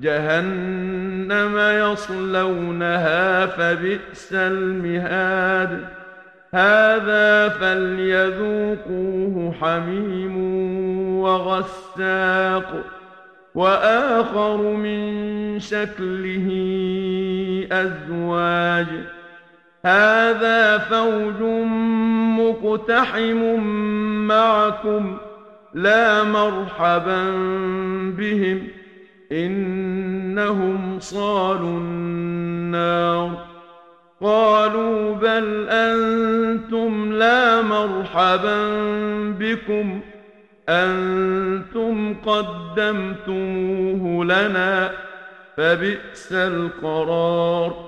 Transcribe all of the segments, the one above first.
جهنم يصلونها فبئس المهاد هذا فليذوقوه حميم وغساق وآخر من شكله أزواج هذا فوج مقتحم معكم لا مرحبا بهم إنهم صالوا النار. قالوا بل أنتم لا مرحبا بكم. أنتم قدمتموه لنا فبئس القرار.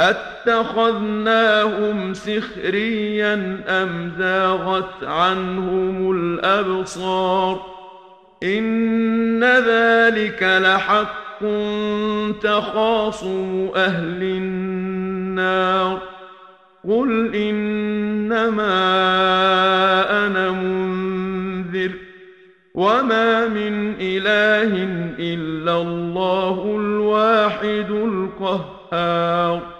اتخذناهم سخريا ام زاغت عنهم الابصار ان ذلك لحق تخاصم أهل النار قل انما أنا منذر وما من اله الا الله الواحد القهار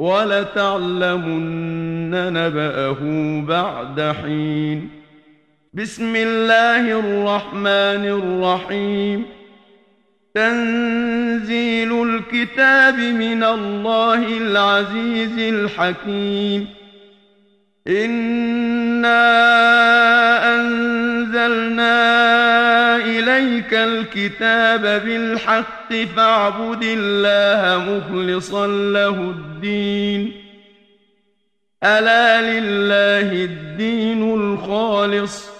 وَلَتَعْلَمُنَّ نَبَأَهُ بَعْدَ حِينٍ. بسم الله الرحمن الرحيم. تنزيل الكتاب من الله العزيز الحكيم. إنا أنزلنا إليك الكتاب بالحق فاعبد الله مخلصا له الدين ألا لله الدين الخالص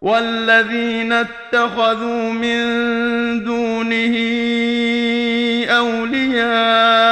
والذين اتخذوا من دونه أولياء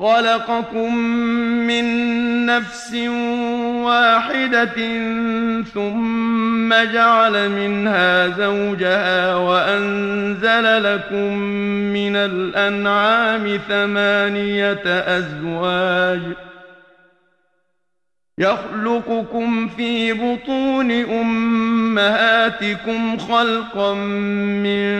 خلقكم من نفس واحدة ثم جعل منها زوجها وأنزل لكم من الأنعام ثمانية أزواج يخلقكم في بطون أمهاتكم خلقا من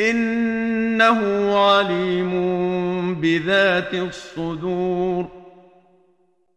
إنه عليم بذات الصدور.